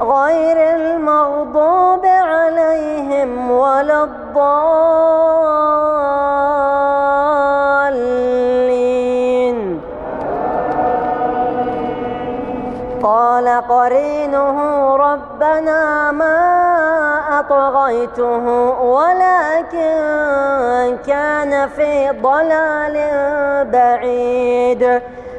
غير المغضوب عليهم ولا الضالين. قال قرينه ربنا ما أطغيته ولكن كان في ضلال بعيد.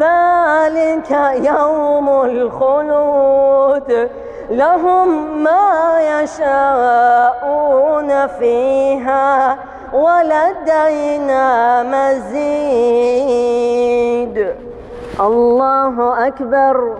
ذلك يوم الخلود لهم ما يشاءون فيها ولدينا مزيد. الله أكبر.